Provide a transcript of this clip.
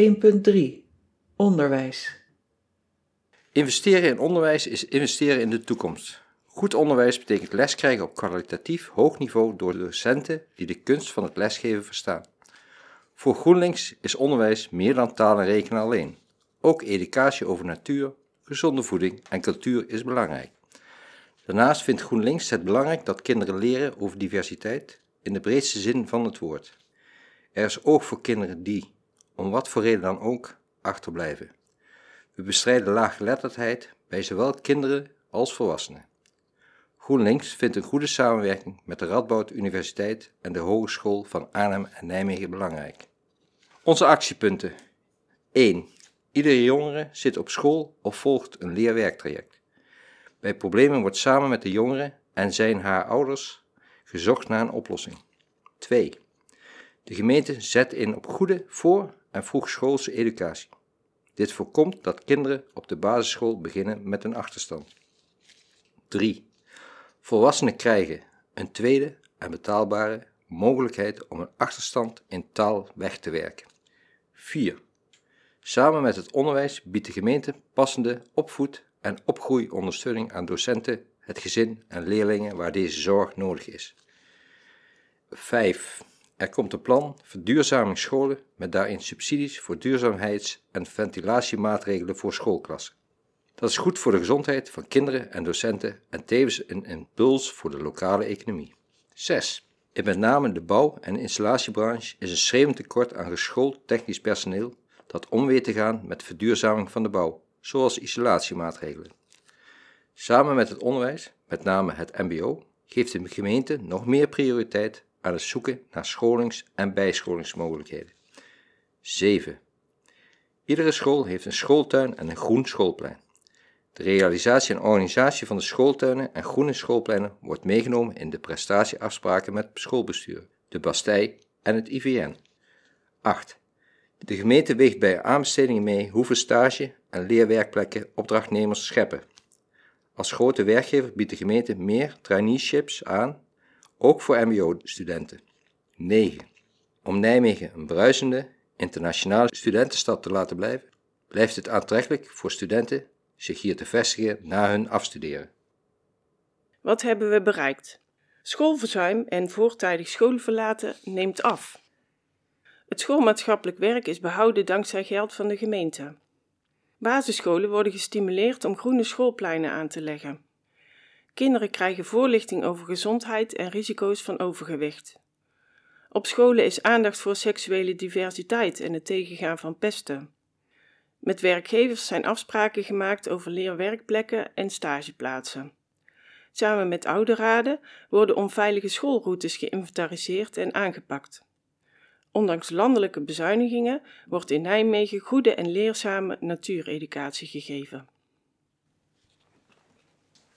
1.3 Onderwijs Investeren in onderwijs is investeren in de toekomst. Goed onderwijs betekent les krijgen op kwalitatief hoog niveau door docenten die de kunst van het lesgeven verstaan. Voor GroenLinks is onderwijs meer dan taal en rekenen alleen. Ook educatie over natuur, gezonde voeding en cultuur is belangrijk. Daarnaast vindt GroenLinks het belangrijk dat kinderen leren over diversiteit in de breedste zin van het woord. Er is oog voor kinderen die, om wat voor reden dan ook, achterblijven. We bestrijden laaggeletterdheid bij zowel kinderen als volwassenen. GroenLinks vindt een goede samenwerking met de Radboud Universiteit en de Hogeschool van Arnhem en Nijmegen belangrijk. Onze actiepunten 1. Iedere jongere zit op school of volgt een leerwerktraject. Bij problemen wordt samen met de jongere en zijn haar ouders gezocht naar een oplossing. 2. De gemeente zet in op goede voor- en vroegschoolse educatie. Dit voorkomt dat kinderen op de basisschool beginnen met een achterstand. 3. Volwassenen krijgen een tweede en betaalbare mogelijkheid om een achterstand in taal weg te werken. 4. Samen met het onderwijs biedt de gemeente passende opvoed- en opgroeiondersteuning aan docenten, het gezin en leerlingen waar deze zorg nodig is. 5. Er komt een plan verduurzaming scholen met daarin subsidies voor duurzaamheids- en ventilatiemaatregelen voor schoolklassen. Dat is goed voor de gezondheid van kinderen en docenten en tevens een impuls voor de lokale economie. 6. In met name de bouw- en installatiebranche is een schreeuwend tekort aan geschoold technisch personeel dat om weet te gaan met verduurzaming van de bouw, zoals isolatiemaatregelen. Samen met het onderwijs, met name het MBO, geeft de gemeente nog meer prioriteit aan het zoeken naar scholings- en bijscholingsmogelijkheden. 7. Iedere school heeft een schooltuin en een groen schoolplein. De realisatie en organisatie van de schooltuinen en groene schoolpleinen wordt meegenomen in de prestatieafspraken met schoolbestuur, de Bastij en het IVN. 8. De gemeente weegt bij aanbestedingen mee hoeveel stage- en leerwerkplekken opdrachtnemers scheppen. Als grote werkgever biedt de gemeente meer traineeships aan, ook voor MBO-studenten. 9. Om Nijmegen een bruisende, internationale studentenstad te laten blijven, blijft het aantrekkelijk voor studenten zich hier te vestigen na hun afstuderen. Wat hebben we bereikt? Schoolverzuim en voortijdig schoolverlaten neemt af. Het schoolmaatschappelijk werk is behouden dankzij geld van de gemeente. Basisscholen worden gestimuleerd om groene schoolpleinen aan te leggen. Kinderen krijgen voorlichting over gezondheid en risico's van overgewicht. Op scholen is aandacht voor seksuele diversiteit en het tegengaan van pesten. Met werkgevers zijn afspraken gemaakt over leerwerkplekken en stageplaatsen. Samen met ouderraden worden onveilige schoolroutes geïnventariseerd en aangepakt. Ondanks landelijke bezuinigingen wordt in Nijmegen goede en leerzame natuureducatie gegeven.